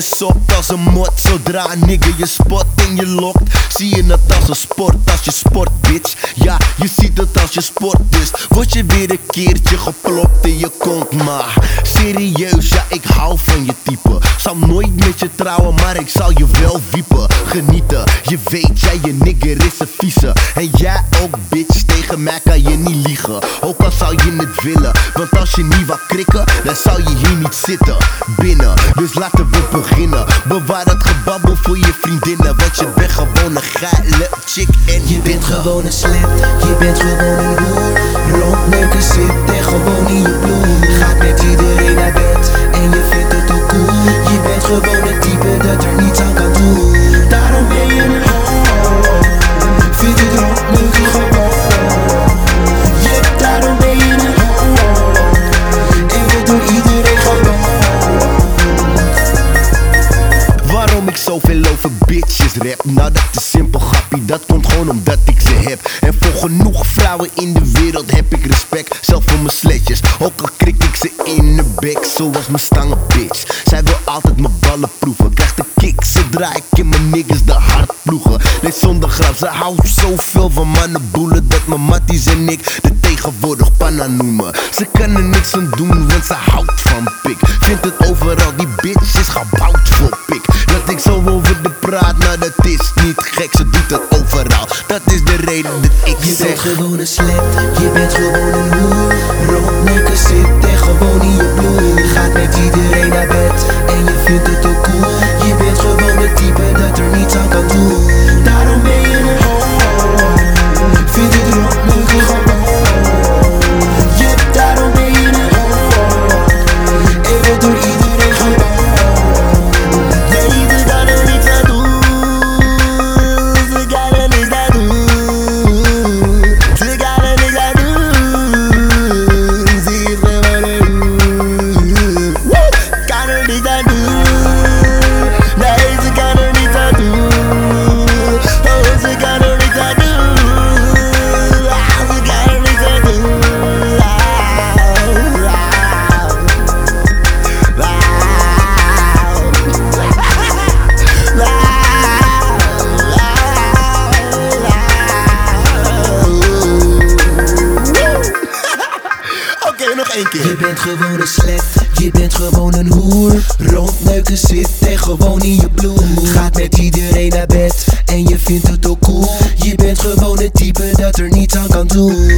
je sopt als een mot. Zodra een nigger je spot en je lokt Zie je het als een sport als je sport bitch. Ja, je ziet het als je sport dus Word je weer een keertje geplopt in je kont Maar serieus, ja ik hou van je type. Zal nooit met je trouwen, maar ik zal je wel wiepen. Genieten, je weet jij je nigger is een vieze. En jij ook bitch, tegen mij kan je niet liegen. Ook al zou je het willen, want als je niet wat krikken Dan zou je hier niet zitten, binnen Dus laten we beginnen Bewaar dat gebabbel voor je vriendinnen Want je bent gewoon een geile chick en Je bent gewoon een slet, je bent gewoon ik zoveel over bitches rap? Nou dat is simpel grappie, dat komt gewoon omdat ik ze heb. En voor genoeg vrouwen in de wereld heb ik respect. Zelf voor mijn sletjes, ook al krik ik ze in de bek. Zoals mijn stangen bitch. Zij wil altijd mijn ballen proeven. Krijgt de kick zodra ik in mijn niggas de hart ploegen Nee zonder grap, ze houdt zoveel van mannenboelen Dat mijn matties en ik de tegenwoordig panna noemen. Ze kan er niks aan doen, want ze houdt van pik. Het dat is de reden dat ik Je bent zeg. gewoon een slet, je bent gewoon een hoer nog één Je keer bent gewoon een slet, je bent gewoon een hoer. Rondneuken zit en gewoon in je bloed. Gaat met iedereen naar bed en je vindt het ook cool. Je bent gewoon het type dat er niets aan kan doen